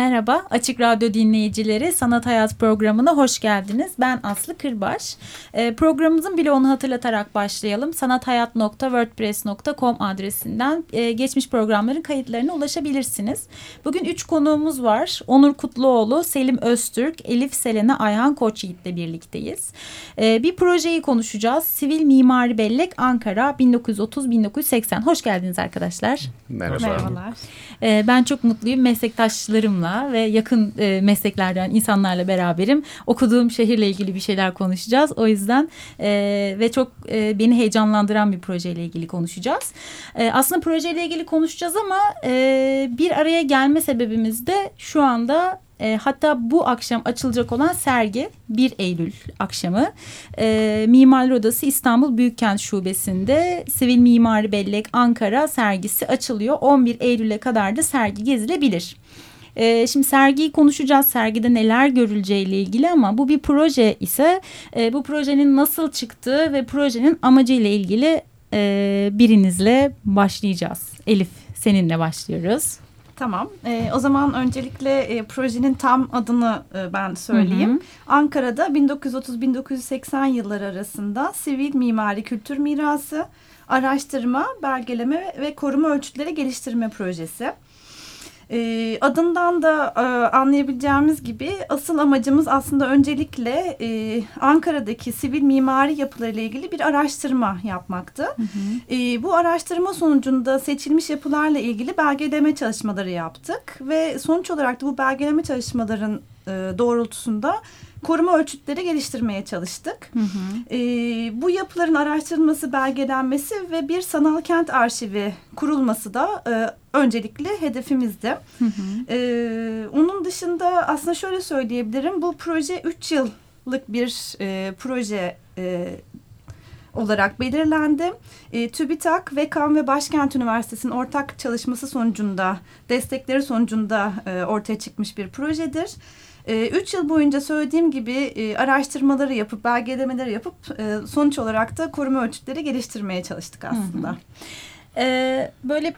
Merhaba, Açık Radyo dinleyicileri Sanat Hayat programına hoş geldiniz. Ben Aslı Kırbaş. E, programımızın bloğunu hatırlatarak başlayalım. sanathayat.wordpress.com adresinden e, geçmiş programların kayıtlarına ulaşabilirsiniz. Bugün üç konuğumuz var. Onur Kutluoğlu, Selim Öztürk, Elif Selena, Ayhan Koçyiğit'le birlikteyiz. E, bir projeyi konuşacağız. Sivil Mimari Bellek Ankara 1930-1980. Hoş geldiniz arkadaşlar. Merhaba. Merhabalar. E, ben çok mutluyum. Meslektaşlarımla ve yakın e, mesleklerden insanlarla beraberim. Okuduğum şehirle ilgili bir şeyler konuşacağız. O yüzden e, ve çok e, beni heyecanlandıran bir projeyle ilgili konuşacağız. E, aslında projeyle ilgili konuşacağız ama e, bir araya gelme sebebimiz de şu anda e, hatta bu akşam açılacak olan sergi 1 Eylül akşamı e, Mimarlar Odası İstanbul Büyükkent Şubesi'nde Sivil Mimari Bellek Ankara sergisi açılıyor. 11 Eylül'e kadar da sergi gezilebilir. E, şimdi sergiyi konuşacağız. Sergide neler görüleceğiyle ilgili ama bu bir proje ise e, bu projenin nasıl çıktığı ve projenin amacıyla ilgili e, birinizle başlayacağız. Elif seninle başlıyoruz. Tamam. E, o zaman öncelikle e, projenin tam adını e, ben söyleyeyim. Hı hı. Ankara'da 1930-1980 yılları arasında sivil mimari kültür mirası, araştırma, belgeleme ve koruma ölçütleri geliştirme projesi. E, adından da e, anlayabileceğimiz gibi asıl amacımız aslında öncelikle e, Ankara'daki sivil mimari yapılarıyla ilgili bir araştırma yapmaktı. Hı hı. E, bu araştırma sonucunda seçilmiş yapılarla ilgili belgeleme çalışmaları yaptık ve sonuç olarak da bu belgeleme çalışmaların e, doğrultusunda koruma ölçütleri geliştirmeye çalıştık. Hı hı. E, bu yapıların araştırılması, belgelenmesi ve bir sanal kent arşivi kurulması da e, öncelikli hedefimizdi. Hı hı. E, onun dışında aslında şöyle söyleyebilirim. Bu proje üç yıllık bir e, proje e, olarak belirlendi. E, TÜBİTAK, VEKAM ve Başkent Üniversitesi'nin ortak çalışması sonucunda, destekleri sonucunda e, ortaya çıkmış bir projedir. E, üç yıl boyunca söylediğim gibi e, araştırmaları yapıp, belgelemeleri yapıp e, sonuç olarak da koruma ölçütleri geliştirmeye çalıştık aslında. Hı hı. Ee, böyle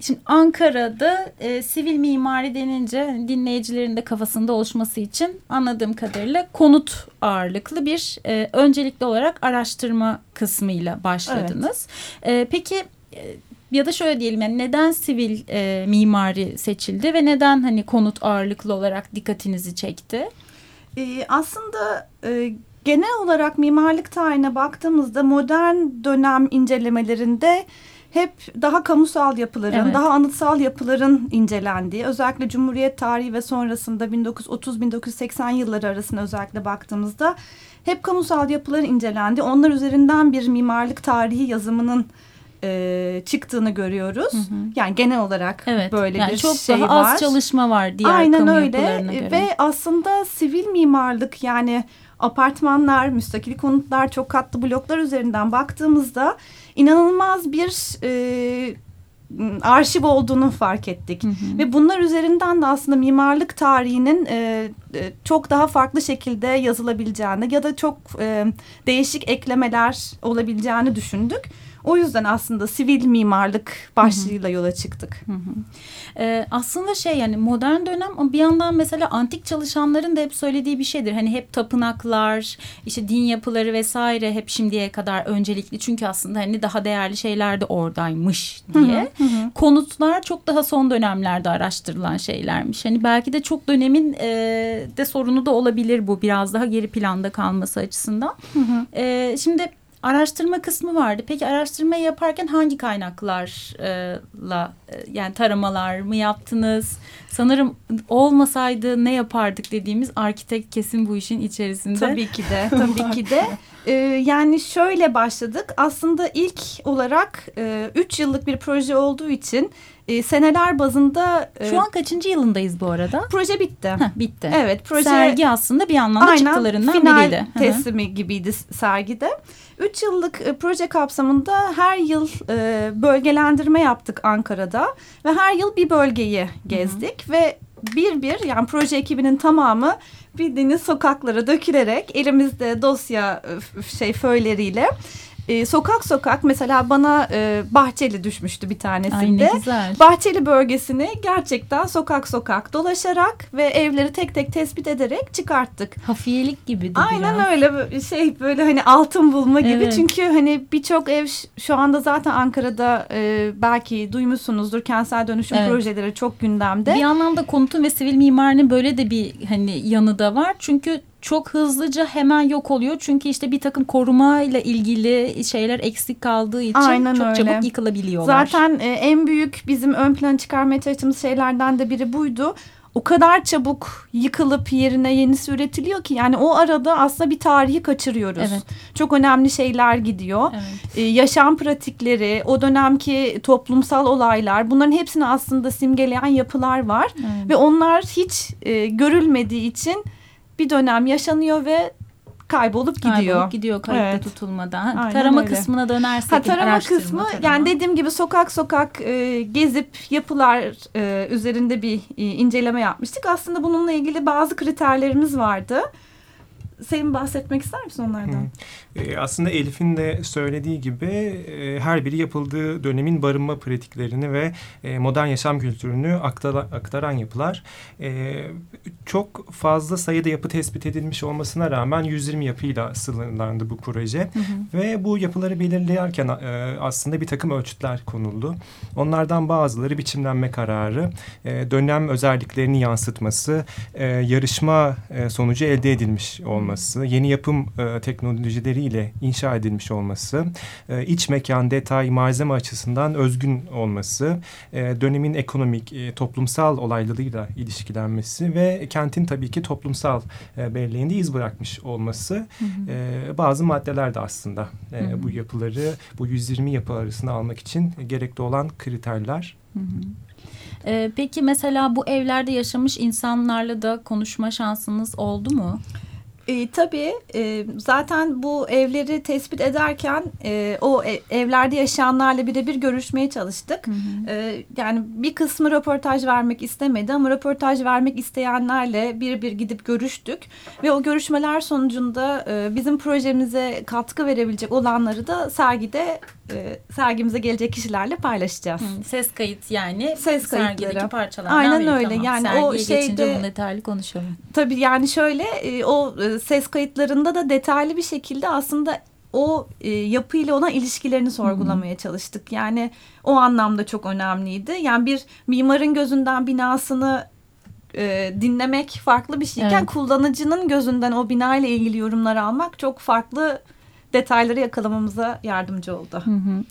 Şimdi Ankara'da e, sivil mimari denince dinleyicilerin de kafasında oluşması için anladığım kadarıyla konut ağırlıklı bir e, öncelikli olarak araştırma kısmıyla başladınız. Evet. E, peki ya da şöyle diyelim yani neden sivil e, mimari seçildi ve neden hani konut ağırlıklı olarak dikkatinizi çekti? E, aslında e, genel olarak mimarlık tarihine baktığımızda modern dönem incelemelerinde hep daha kamusal yapıların, evet. daha anıtsal yapıların incelendiği, özellikle Cumhuriyet tarihi ve sonrasında 1930-1980 yılları arasında özellikle baktığımızda hep kamusal yapıların incelendi. Onlar üzerinden bir mimarlık tarihi yazımının e, çıktığını görüyoruz. Hı hı. Yani genel olarak evet, böyle yani bir çok şey daha var. az çalışma var diğer Aynen kamu öyle. göre. Ve aslında sivil mimarlık yani apartmanlar, müstakil konutlar, çok katlı bloklar üzerinden baktığımızda inanılmaz bir e, arşiv olduğunu fark ettik. Hı hı. Ve bunlar üzerinden de aslında mimarlık tarihinin e, e, çok daha farklı şekilde yazılabileceğini ya da çok e, değişik eklemeler olabileceğini düşündük. O yüzden aslında sivil mimarlık başlığıyla yola çıktık. Hı hı. Ee, aslında şey yani modern dönem bir yandan mesela antik çalışanların da hep söylediği bir şeydir. Hani hep tapınaklar, işte din yapıları vesaire hep şimdiye kadar öncelikli. Çünkü aslında hani daha değerli şeyler de oradaymış diye. Hı hı hı. Konutlar çok daha son dönemlerde araştırılan şeylermiş. Hani belki de çok dönemin e, de sorunu da olabilir bu biraz daha geri planda kalması açısından. Hı hı. E, şimdi araştırma kısmı vardı. Peki araştırmayı yaparken hangi kaynaklarla e, yani taramalar mı yaptınız? Sanırım olmasaydı ne yapardık dediğimiz arkitekt kesin bu işin içerisinde. Tabii ki de. Tabii ki de. Ee, yani şöyle başladık. Aslında ilk olarak e, üç yıllık bir proje olduğu için e, seneler bazında... E, Şu an kaçıncı yılındayız bu arada? Proje bitti. Heh, bitti. Evet. Proje, Sergi aslında bir anlamda aynen, çıktılarından final biriydi. teslimi gibiydi sergide. Üç yıllık e, proje kapsamında her yıl e, bölgelendirme yaptık Ankara'da. Ve her yıl bir bölgeyi gezdik. Hı hı. Ve bir bir yani proje ekibinin tamamı bildiğiniz sokaklara dökülerek elimizde dosya şey föyleriyle e, sokak sokak mesela bana e, Bahçeli düşmüştü bir tanesinde. Ay güzel. Bahçeli bölgesini gerçekten sokak sokak dolaşarak ve evleri tek tek tespit ederek çıkarttık. Hafiyelik gibi. Aynen biraz. öyle şey böyle hani altın bulma gibi. Evet. Çünkü hani birçok ev şu anda zaten Ankara'da e, belki duymuşsunuzdur kentsel dönüşüm evet. projeleri çok gündemde. Bir anlamda konutun ve sivil mimarinin böyle de bir hani yanı da var. Çünkü çok hızlıca hemen yok oluyor. Çünkü işte bir takım koruma ile ilgili şeyler eksik kaldığı için Aynen çok öyle. çabuk yıkılabiliyorlar. Zaten e, en büyük bizim ön plan çıkarmaya çalıştığımız şeylerden de biri buydu o kadar çabuk yıkılıp yerine yenisi üretiliyor ki yani o arada aslında bir tarihi kaçırıyoruz. Evet. Çok önemli şeyler gidiyor. Evet. Ee, yaşam pratikleri, o dönemki toplumsal olaylar bunların hepsini aslında simgeleyen yapılar var. Evet. Ve onlar hiç e, görülmediği için bir dönem yaşanıyor ve kaybolup gidiyor. Kaybolup gidiyor kayıtta evet. tutulmadan. Aynen tarama öyle. kısmına dönersek. Ha, tarama kısmı tarama. yani dediğim gibi sokak sokak e, gezip yapılar e, üzerinde bir e, inceleme yapmıştık. Aslında bununla ilgili bazı kriterlerimiz vardı. Senin bahsetmek ister misin onlardan? E, aslında Elif'in de söylediği gibi e, her biri yapıldığı dönemin barınma pratiklerini ve e, modern yaşam kültürünü aktara, aktaran yapılar. E, çok fazla sayıda yapı tespit edilmiş olmasına rağmen 120 yapıyla sınırlandı bu proje. Hı hı. Ve bu yapıları belirlerken e, aslında bir takım ölçütler konuldu. Onlardan bazıları biçimlenme kararı, e, dönem özelliklerini yansıtması, e, yarışma e, sonucu elde edilmiş olması, yeni yapım e, teknolojileri ile inşa edilmiş olması, e, iç mekan, detay, malzeme açısından özgün olması, e, dönemin ekonomik, e, toplumsal olaylarıyla ilişkilenmesi ve kentin tabii ki toplumsal e, belleğinde iz bırakmış olması hı hı. E, bazı maddeler de aslında e, hı hı. bu yapıları bu 120 yapı arasında almak için gerekli olan kriterler. Hı hı. Ee, peki mesela bu evlerde yaşamış insanlarla da konuşma şansınız oldu mu? E, tabii e, zaten bu evleri tespit ederken e, o ev, evlerde yaşayanlarla birebir görüşmeye çalıştık. Hı hı. E, yani bir kısmı röportaj vermek istemedi ama röportaj vermek isteyenlerle birebir gidip görüştük. Ve o görüşmeler sonucunda e, bizim projemize katkı verebilecek olanları da sergide e, sergimize gelecek kişilerle paylaşacağız. Hı, ses kayıt yani ses sergideki parçalardan Aynen biri. öyle. Tamam. Yani Sergiye o şeyde bunu detaylı konuşalım. Tabii yani şöyle e, o e, ses kayıtlarında da detaylı bir şekilde aslında o e, yapıyla olan ilişkilerini sorgulamaya Hı -hı. çalıştık. Yani o anlamda çok önemliydi. Yani bir mimarın gözünden binasını e, dinlemek farklı bir şeyken evet. kullanıcının gözünden o bina ile ilgili yorumlar almak çok farklı detayları yakalamamıza yardımcı oldu. Hı hı.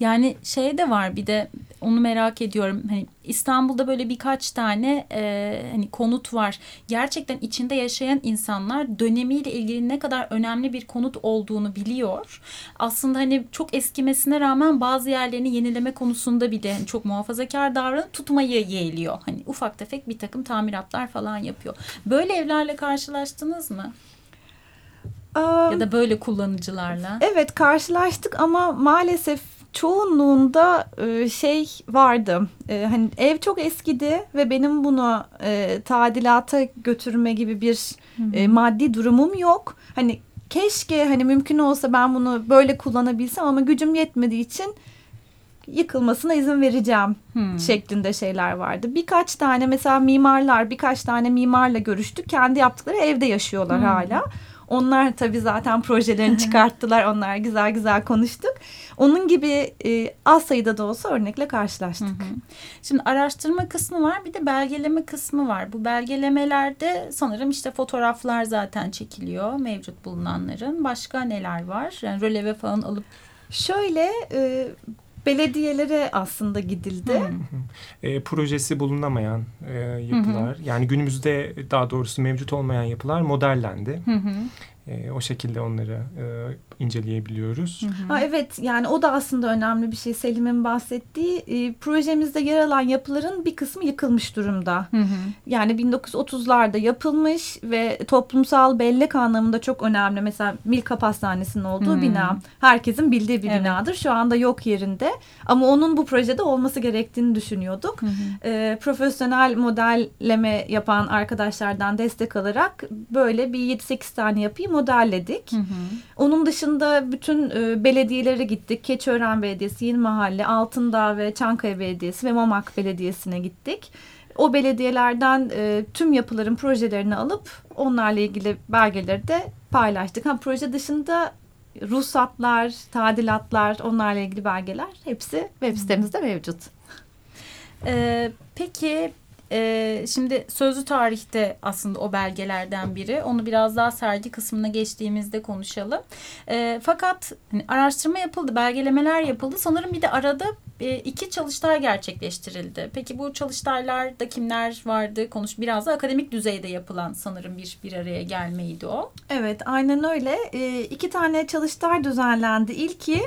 Yani şey de var bir de onu merak ediyorum. Hani İstanbul'da böyle birkaç tane e, hani konut var. Gerçekten içinde yaşayan insanlar dönemiyle ilgili ne kadar önemli bir konut olduğunu biliyor. Aslında hani çok eskimesine rağmen bazı yerlerini yenileme konusunda bile hani çok muhafazakar davranıp tutmayı yeğliyor. Hani ufak tefek bir takım tamiratlar falan yapıyor. Böyle evlerle karşılaştınız mı? Ya da böyle kullanıcılarla. Evet karşılaştık ama maalesef çoğunluğunda e, şey vardı. E, hani ev çok eskidi ve benim bunu e, tadilata götürme gibi bir e, maddi durumum yok. Hani keşke hani mümkün olsa ben bunu böyle kullanabilsem ama gücüm yetmediği için yıkılmasına izin vereceğim hmm. şeklinde şeyler vardı. Birkaç tane mesela mimarlar birkaç tane mimarla görüştük. Kendi yaptıkları evde yaşıyorlar hmm. hala. Onlar tabii zaten projelerini çıkarttılar. Onlar güzel güzel konuştuk. Onun gibi e, az sayıda da olsa örnekle karşılaştık. Hı hı. Şimdi araştırma kısmı var bir de belgeleme kısmı var. Bu belgelemelerde sanırım işte fotoğraflar zaten çekiliyor mevcut bulunanların. Başka neler var? Yani röleve falan alıp Şöyle e, belediyelere aslında gidildi. Hı E, projesi bulunamayan e, yapılar hı hı. yani günümüzde daha doğrusu mevcut olmayan yapılar modellendi. Hı hı. E, o şekilde onları e, inceleyebiliyoruz. Hı hı. Ha, evet yani o da aslında önemli bir şey Selim'in bahsettiği. E, projemizde yer alan yapıların bir kısmı yıkılmış durumda. Hı hı. Yani 1930'larda yapılmış ve toplumsal bellek anlamında çok önemli. Mesela Milka Pastanesi'nin olduğu hı. bina herkesin bildiği bir evet. binadır. Şu anda yok yerinde ama onun bu projede olması gerektiğini düşünüyorduk. Hı hı. E, profesyonel modelleme yapan arkadaşlardan destek alarak böyle bir 7-8 tane yapıyı modelledik. Hı hı. Onun dışında bütün e, belediyelere gittik. Keçiören Belediyesi, Yeni Mahalle, Altındağ ve Çankaya Belediyesi ve Mamak Belediyesi'ne gittik. O belediyelerden e, tüm yapıların projelerini alıp onlarla ilgili belgeleri de paylaştık. Ha, proje dışında ruhsatlar, tadilatlar, onlarla ilgili belgeler hepsi web sitemizde mevcut. Ee, peki e, şimdi sözlü tarihte aslında o belgelerden biri. Onu biraz daha sergi kısmına geçtiğimizde konuşalım. E, fakat hani, araştırma yapıldı, belgelemeler yapıldı. Sanırım bir de arada e, iki çalıştay gerçekleştirildi. Peki bu çalıştaylarda kimler vardı? Konuş biraz da akademik düzeyde yapılan sanırım bir bir araya gelmeydi o. Evet, aynen öyle. E, iki tane çalıştay düzenlendi. İlki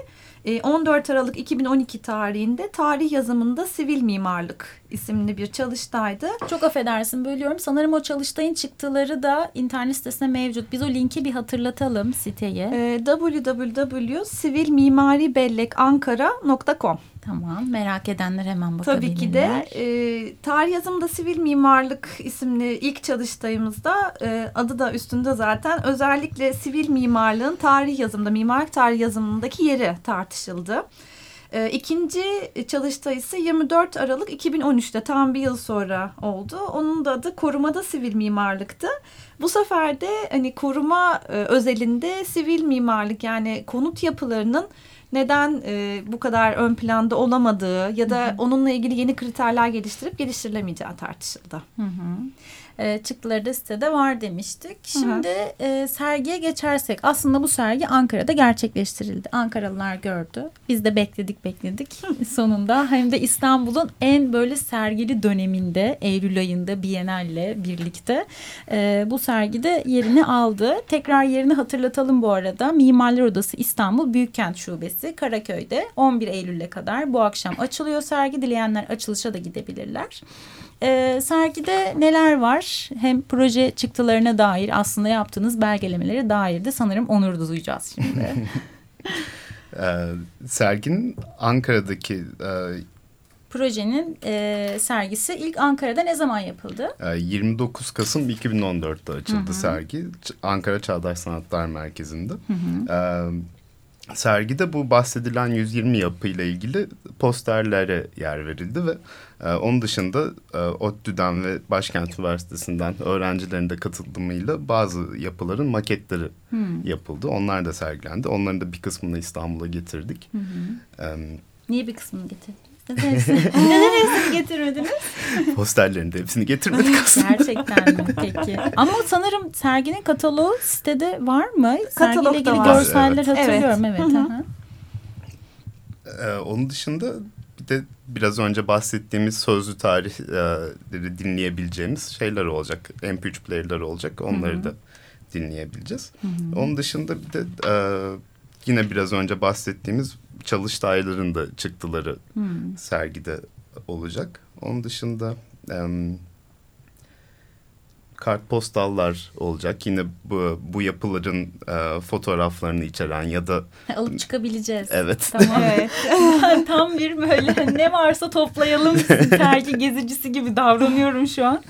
14 ee, Aralık 2012 tarihinde tarih yazımında sivil mimarlık isimli bir çalıştaydı. Çok affedersin bölüyorum. Sanırım o çalıştayın çıktıları da internet sitesine mevcut. Biz o linki bir hatırlatalım siteyi. E, ee, www.sivilmimaribellekankara.com Tamam merak edenler hemen bakabilirler. Tabii ki de e, tarih yazımda sivil mimarlık isimli ilk çalıştayımızda e, adı da üstünde zaten özellikle sivil mimarlığın tarih yazımında mimarlık tarih yazımındaki yeri tartışıldı. E, ikinci çalıştay ise 24 Aralık 2013'te tam bir yıl sonra oldu. Onun da adı korumada sivil mimarlıktı. Bu sefer de hani koruma e, özelinde sivil mimarlık yani konut yapılarının neden e, bu kadar ön planda olamadığı ya da hı hı. onunla ilgili yeni kriterler geliştirip geliştirilemeyeceği tartışıldı. Hı hı e, çıktıları da sitede var demiştik. Şimdi e, sergiye geçersek aslında bu sergi Ankara'da gerçekleştirildi. Ankaralılar gördü. Biz de bekledik bekledik sonunda. Hem de İstanbul'un en böyle sergili döneminde Eylül ayında Biennale birlikte e, bu sergide yerini aldı. Tekrar yerini hatırlatalım bu arada. Mimarlar Odası İstanbul Büyükkent Şubesi Karaköy'de 11 Eylül'e kadar bu akşam açılıyor sergi. Dileyenler açılışa da gidebilirler. E, sergide neler var? Hem proje çıktılarına dair aslında yaptığınız belgelemelere dair de sanırım onur duyacağız şimdi. e, serginin Ankara'daki e, projenin e, sergisi ilk Ankara'da ne zaman yapıldı? E, 29 Kasım 2014'te açıldı hı hı. sergi. Ankara Çağdaş Sanatlar Merkezi'nde. Hı hı. E, sergide bu bahsedilen 120 yapıyla ilgili posterlere yer verildi ve e, onun dışında e, ODTÜ'den ve Başkent Üniversitesi'nden öğrencilerin de katılımıyla bazı yapıların maketleri hmm. yapıldı. Onlar da sergilendi. Onların da bir kısmını İstanbul'a getirdik. Hı hı. E, Niye bir kısmını getirdiniz? Neden hepsini getirmediniz? Posterlerin de hepsini getirmedik aslında. Gerçekten mi? Peki. Ama sanırım serginin kataloğu sitede var mı? Sergiyle ilgili var. görseller evet. hatırlıyorum. Evet. evet. Hı -hı. Ee, onun dışında bir de biraz önce bahsettiğimiz sözlü tarihleri dinleyebileceğimiz şeyler olacak. MP3 player'lar olacak. Onları Hı -hı. da dinleyebileceğiz. Hı -hı. Onun dışında bir de e, yine biraz önce bahsettiğimiz çalıştayların da çıktıları hmm. sergide olacak. Onun dışında e, kartpostallar olacak. Yine bu, bu yapıların e, fotoğraflarını içeren ya da... Alıp çıkabileceğiz. Evet. Tamam. evet. Tam bir böyle ne varsa toplayalım sergi gezicisi gibi davranıyorum şu an.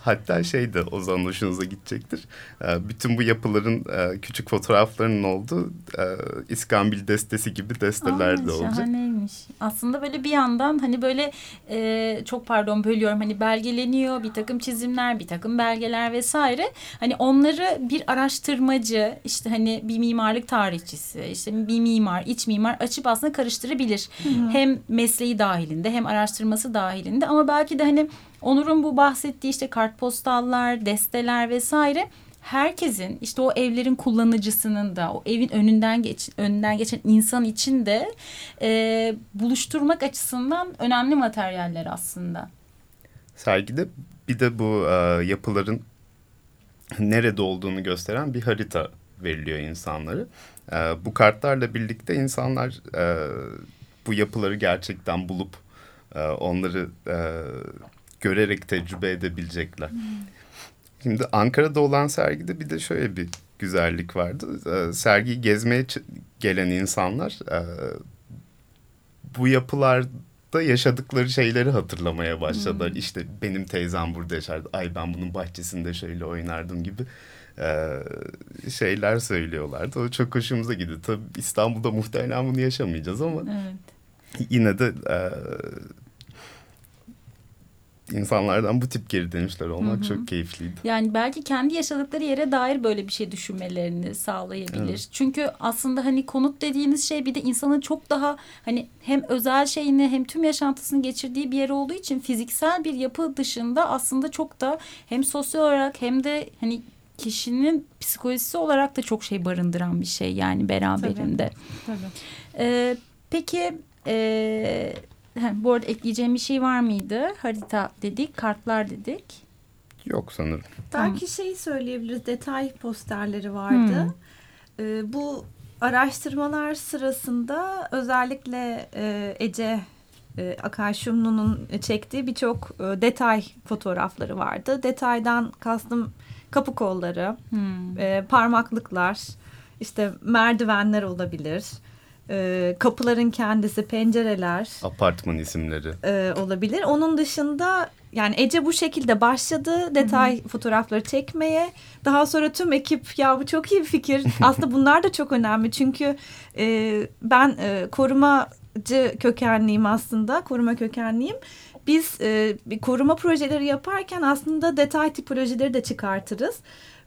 Hatta şey de o zaman hoşunuza gidecektir. Ee, bütün bu yapıların e, küçük fotoğraflarının olduğu e, İskambil destesi gibi desteler Aa, de olacak. Şahaneymiş. Aslında böyle bir yandan hani böyle e, çok pardon bölüyorum hani belgeleniyor bir takım çizimler bir takım belgeler vesaire. Hani onları bir araştırmacı işte hani bir mimarlık tarihçisi işte bir mimar iç mimar açıp aslında karıştırabilir. Hı hı. Hem mesleği dahilinde hem araştırması dahilinde ama belki de hani Onur'un bu bahsettiği işte kartpostallar, desteler vesaire herkesin işte o evlerin kullanıcısının da o evin önünden geç önünden geçen insan için de e, buluşturmak açısından önemli materyaller aslında. Sergide bir de bu e, yapıların nerede olduğunu gösteren bir harita veriliyor insanları. E, bu kartlarla birlikte insanlar e, bu yapıları gerçekten bulup e, onları e, görerek tecrübe edebilecekler. Hmm. Şimdi Ankara'da olan sergide bir de şöyle bir güzellik vardı. Ee, sergiyi gezmeye gelen insanlar e, bu yapılar da yaşadıkları şeyleri hatırlamaya başladılar. Hmm. İşte benim teyzem burada yaşardı. Ay ben bunun bahçesinde şöyle oynardım gibi e, şeyler söylüyorlardı. O çok hoşumuza gidiyor. Tabii İstanbul'da muhtemelen bunu yaşamayacağız ama evet. yine de e, insanlardan bu tip geri dönüşler olmak Hı -hı. çok keyifliydi. Yani belki kendi yaşadıkları yere dair böyle bir şey düşünmelerini sağlayabilir. Evet. Çünkü aslında hani konut dediğiniz şey bir de insanın çok daha hani hem özel şeyini hem tüm yaşantısını geçirdiği bir yer olduğu için fiziksel bir yapı dışında aslında çok da hem sosyal olarak hem de hani kişinin psikolojisi olarak da çok şey barındıran bir şey yani beraberinde. Tabii. Tabii. Ee, peki e, bu arada ekleyeceğim bir şey var mıydı? Harita dedik, kartlar dedik. Yok sanırım. Belki şey söyleyebiliriz. Detay posterleri vardı. Hmm. Ee, bu araştırmalar sırasında özellikle e, Ece e, Akay Şumlu'nun çektiği birçok e, detay fotoğrafları vardı. Detaydan kastım kapı kolları, hmm. e, parmaklıklar, işte merdivenler olabilir. E, kapıların kendisi, pencereler. Apartman isimleri. E, olabilir. Onun dışında yani Ece bu şekilde başladı detay Hı-hı. fotoğrafları çekmeye. Daha sonra tüm ekip ya bu çok iyi bir fikir. Aslında bunlar da çok önemli çünkü e, ben e, korumacı kökenliyim aslında. Koruma kökenliyim biz e, koruma projeleri yaparken aslında detay tipolojileri de çıkartırız.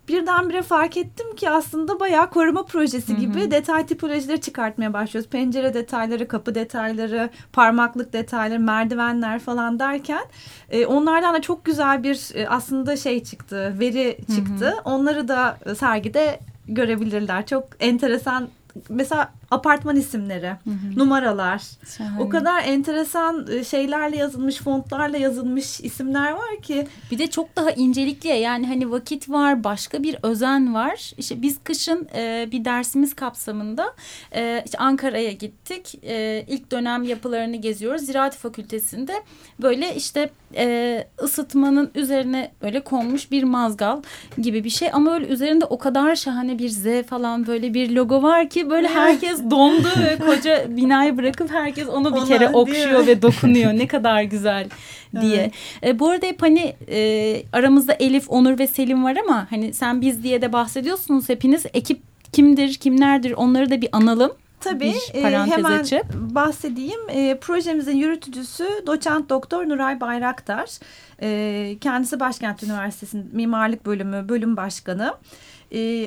Birdenbire fark ettim ki aslında bayağı koruma projesi gibi hı hı. detay tipolojileri çıkartmaya başlıyoruz. Pencere detayları, kapı detayları, parmaklık detayları, merdivenler falan derken e, onlardan da çok güzel bir e, aslında şey çıktı, veri çıktı. Hı hı. Onları da sergide görebilirler. Çok enteresan mesela apartman isimleri, hı hı. numaralar. Şahane. O kadar enteresan e, şeylerle yazılmış, fontlarla yazılmış isimler var ki. Bir de çok daha incelikli yani hani vakit var, başka bir özen var. İşte biz kışın e, bir dersimiz kapsamında e, işte Ankara'ya gittik. E, ilk dönem yapılarını geziyoruz. Ziraat Fakültesi'nde böyle işte e, ısıtmanın üzerine böyle konmuş bir mazgal gibi bir şey. Ama öyle üzerinde o kadar şahane bir Z falan böyle bir logo var ki böyle herkes dondu ve koca binayı bırakıp herkes onu bir Ona, kere okşuyor ve dokunuyor. Ne kadar güzel diye. Evet. E, bu arada hep hani e, aramızda Elif, Onur ve Selim var ama hani sen biz diye de bahsediyorsunuz hepiniz. Ekip kimdir, kimlerdir onları da bir analım. Tabii e, hemen açıp. bahsedeyim. E, projemizin yürütücüsü doçent doktor Nuray Bayraktar. E, kendisi Başkent Üniversitesi'nin mimarlık bölümü bölüm başkanı. E,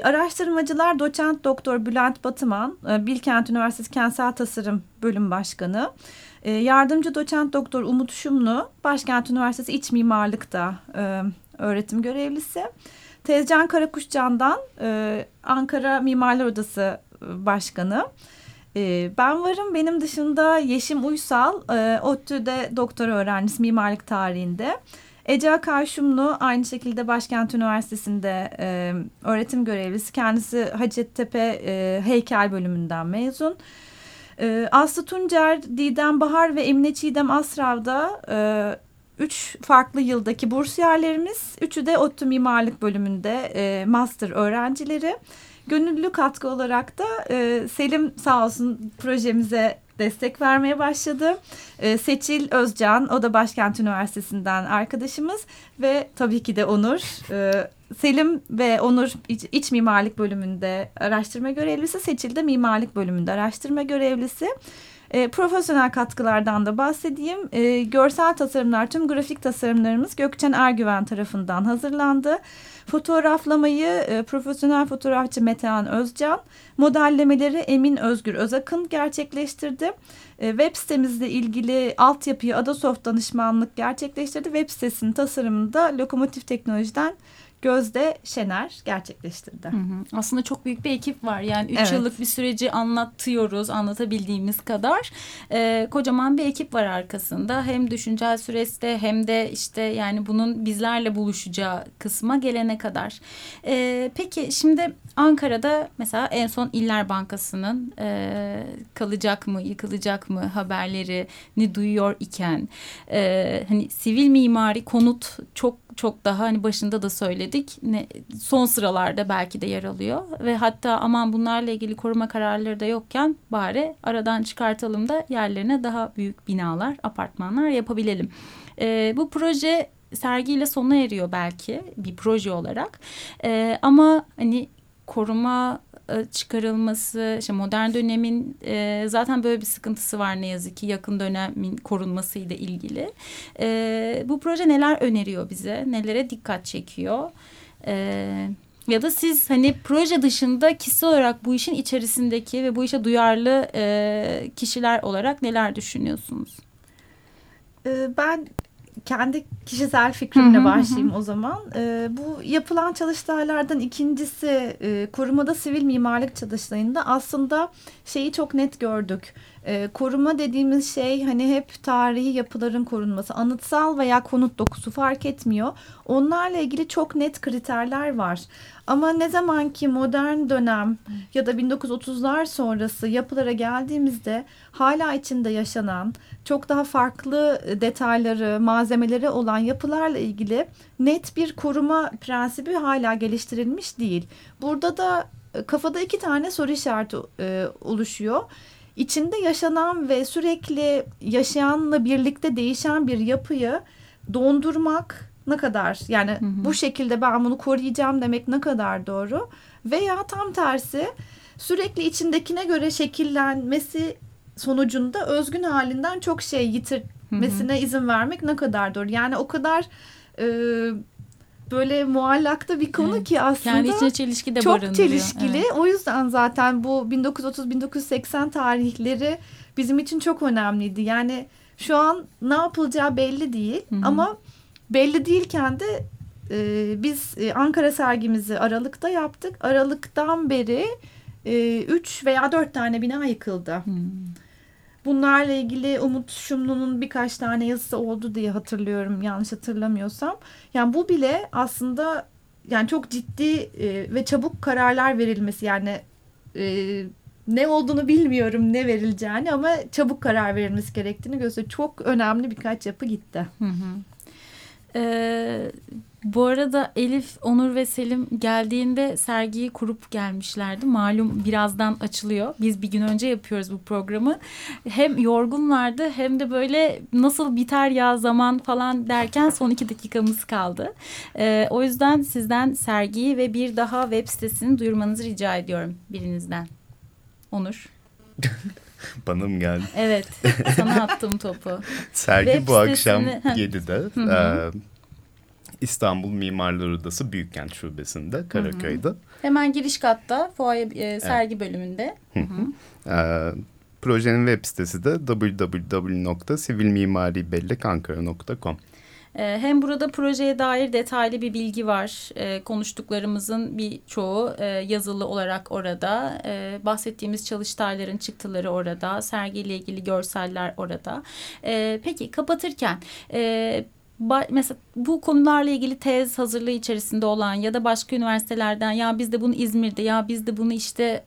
araştırmacılar doçent doktor Bülent Batıman, e, Bilkent Üniversitesi Kentsel Tasarım Bölüm Başkanı. E, yardımcı doçent doktor Umut Şumlu, Başkent Üniversitesi İç Mimarlık'ta e, öğretim görevlisi. Tezcan Karakuşcan'dan e, Ankara Mimarlar Odası e, Başkanı. E, ben varım. Benim dışında Yeşim Uysal, e, ODTÜ'de doktora öğrencisi mimarlık tarihinde. Ece Karşumlu aynı şekilde Başkent Üniversitesi'nde e, öğretim görevlisi. Kendisi Hacettepe e, heykel bölümünden mezun. E, Aslı Tuncer, Didem Bahar ve Emine Çiğdem Asrav'da e, üç farklı yıldaki bursiyerlerimiz. Üçü de ODTÜ Mimarlık bölümünde e, master öğrencileri. Gönüllü katkı olarak da e, Selim sağ olsun projemize destek vermeye başladı. E, Seçil Özcan, o da Başkent Üniversitesi'nden arkadaşımız ve tabii ki de Onur. E, Selim ve Onur iç, iç mimarlık bölümünde araştırma görevlisi, Seçil de mimarlık bölümünde araştırma görevlisi. E, profesyonel katkılardan da bahsedeyim. E, görsel tasarımlar, tüm grafik tasarımlarımız Gökçen Ergüven tarafından hazırlandı. Fotoğraflamayı e, profesyonel fotoğrafçı Metehan Özcan, modellemeleri Emin Özgür Özakın gerçekleştirdi. E, web sitemizle ilgili altyapıyı Adasoft danışmanlık gerçekleştirdi. Web sitesinin tasarımını da Lokomotif Teknoloji'den Gözde Şener gerçekleştirdi. Hı hı. Aslında çok büyük bir ekip var. Yani üç evet. yıllık bir süreci anlatıyoruz anlatabildiğimiz kadar. Ee, kocaman bir ekip var arkasında. Hem düşüncel süreçte hem de işte yani bunun bizlerle buluşacağı kısma gelene kadar. Ee, peki şimdi Ankara'da mesela en son İller Bankası'nın e, kalacak mı, yıkılacak mı haberlerini duyuyor iken e, hani sivil mimari konut çok çok daha hani başında da söyledik. Ne, son sıralarda belki de yer alıyor. Ve hatta aman bunlarla ilgili koruma kararları da yokken bari aradan çıkartalım da yerlerine daha büyük binalar apartmanlar yapabilelim. E, bu proje sergiyle sona eriyor belki bir proje olarak. E, ama hani koruma çıkarılması, işte modern dönemin e, zaten böyle bir sıkıntısı var ne yazık ki yakın dönemin korunmasıyla ilgili. E, bu proje neler öneriyor bize, nelere dikkat çekiyor? E, ya da siz hani proje dışında kişi olarak bu işin içerisindeki ve bu işe duyarlı e, kişiler olarak neler düşünüyorsunuz? Ben kendi kişisel fikrimle başlayayım o zaman. E, bu yapılan çalıştaylardan ikincisi e, korumada sivil mimarlık çalıştayında aslında şeyi çok net gördük. E, koruma dediğimiz şey hani hep tarihi yapıların korunması, anıtsal veya konut dokusu fark etmiyor. Onlarla ilgili çok net kriterler var. Ama ne zaman ki modern dönem ya da 1930'lar sonrası yapılara geldiğimizde hala içinde yaşanan çok daha farklı detayları, malzemeleri olan yapılarla ilgili net bir koruma prensibi hala geliştirilmiş değil. Burada da e, kafada iki tane soru işareti e, oluşuyor. İçinde yaşanan ve sürekli yaşayanla birlikte değişen bir yapıyı dondurmak ne kadar yani hı hı. bu şekilde ben bunu koruyacağım demek ne kadar doğru veya tam tersi sürekli içindekine göre şekillenmesi sonucunda özgün halinden çok şey yitirmesine hı hı. izin vermek ne kadar doğru yani o kadar e, böyle muallakta bir konu evet. ki aslında Kendi içine çelişki de çok çelişkili. Evet. O yüzden zaten bu 1930-1980 tarihleri bizim için çok önemliydi. Yani şu an ne yapılacağı belli değil Hı-hı. ama belli değilken de e, biz e, Ankara sergimizi Aralık'ta yaptık. Aralık'tan beri e, üç veya dört tane bina yıkıldı. Hı-hı. Bunlarla ilgili Umut Şumlu'nun birkaç tane yazısı oldu diye hatırlıyorum yanlış hatırlamıyorsam. Yani bu bile aslında yani çok ciddi e, ve çabuk kararlar verilmesi yani e, ne olduğunu bilmiyorum ne verileceğini ama çabuk karar verilmesi gerektiğini gösteriyor. Çok önemli birkaç yapı gitti. Hı hı. Ee, bu arada Elif, Onur ve Selim geldiğinde sergiyi kurup gelmişlerdi. Malum birazdan açılıyor. Biz bir gün önce yapıyoruz bu programı. Hem yorgunlardı hem de böyle nasıl biter ya zaman falan derken son iki dakikamız kaldı. Ee, o yüzden sizden sergiyi ve bir daha web sitesini duyurmanızı rica ediyorum birinizden. Onur. Bana mı geldi? Evet. Sana attım topu. Sergi Web bu akşam 7'de. E, İstanbul Mimarlar Odası Büyükkent Şubesi'nde Karaköy'de. Hı hı. Hemen giriş katta fuaye e, sergi evet. bölümünde. Hı hı. E, projenin web sitesi de www.sivilmimaribellekankara.com. Ee, hem burada projeye dair detaylı bir bilgi var. E, konuştuklarımızın birçoğu e, yazılı olarak orada. E, bahsettiğimiz çalıştayların çıktıları orada. Sergiyle ilgili görseller orada. E, peki kapatırken... Mesela bu konularla ilgili tez hazırlığı içerisinde olan ya da başka üniversitelerden ya biz de bunu İzmir'de ya biz de bunu işte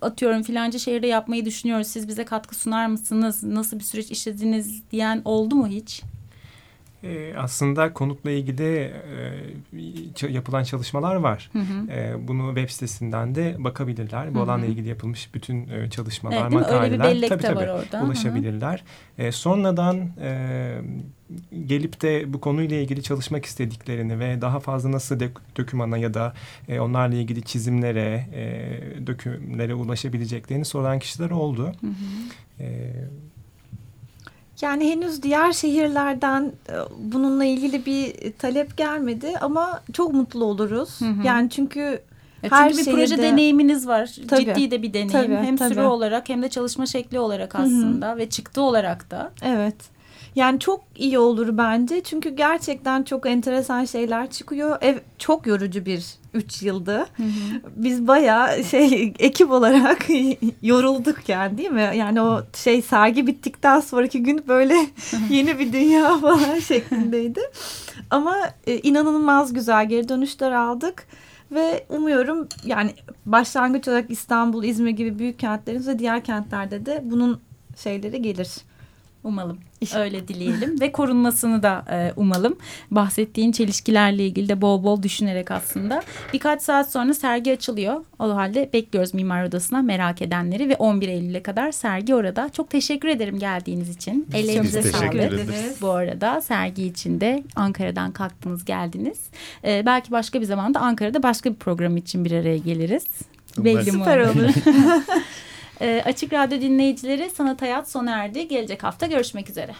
atıyorum filanca şehirde yapmayı düşünüyoruz. Siz bize katkı sunar mısınız? Nasıl bir süreç işlediniz diyen oldu mu hiç? E, aslında konutla ilgili e, yapılan çalışmalar var. Hı hı. E, bunu web sitesinden de bakabilirler. Bu hı hı. alanla ilgili yapılmış bütün e, çalışmalar, evet, makaleler tabii, tabii, var orada. ulaşabilirler. Hı hı. E, sonradan e, gelip de bu konuyla ilgili çalışmak istediklerini ve daha fazla nasıl dök dökümana ya da e, onlarla ilgili çizimlere, e, dökümlere ulaşabileceklerini soran kişiler oldu. Hı hı. E, yani henüz diğer şehirlerden e, bununla ilgili bir talep gelmedi ama çok mutlu oluruz. Hı hı. Yani çünkü e, her çünkü bir şehirde... proje deneyiminiz var. Tabii, Ciddi de bir deneyim. Tabii, hem tabii. süre olarak hem de çalışma şekli olarak aslında hı hı. ve çıktı olarak da. Evet. Yani çok iyi olur bence. Çünkü gerçekten çok enteresan şeyler çıkıyor. Ev çok yorucu bir üç yıldı. Hı hı. Biz bayağı şey ekip olarak yorulduk yani değil mi? Yani o şey sergi bittikten sonraki gün böyle yeni bir dünya falan şeklindeydi. Ama e, inanılmaz güzel geri dönüşler aldık. Ve umuyorum yani başlangıç olarak İstanbul, İzmir gibi büyük kentlerimiz ve diğer kentlerde de bunun şeyleri gelir. Umalım. Öyle dileyelim ve korunmasını da e, umalım. Bahsettiğin çelişkilerle ilgili de bol bol düşünerek aslında. Birkaç saat sonra sergi açılıyor. O halde bekliyoruz Mimar Odası'na merak edenleri ve 11 Eylül'e kadar sergi orada. Çok teşekkür ederim geldiğiniz için. Biz Ellerinize teşekkür sağlık. ederiz. Bu arada sergi içinde Ankara'dan kalktınız geldiniz. E, belki başka bir zamanda Ankara'da başka bir program için bir araya geliriz. Belli mi Süper olur. E, Açık Radyo dinleyicileri Sanat Hayat sona erdi. Gelecek hafta görüşmek üzere.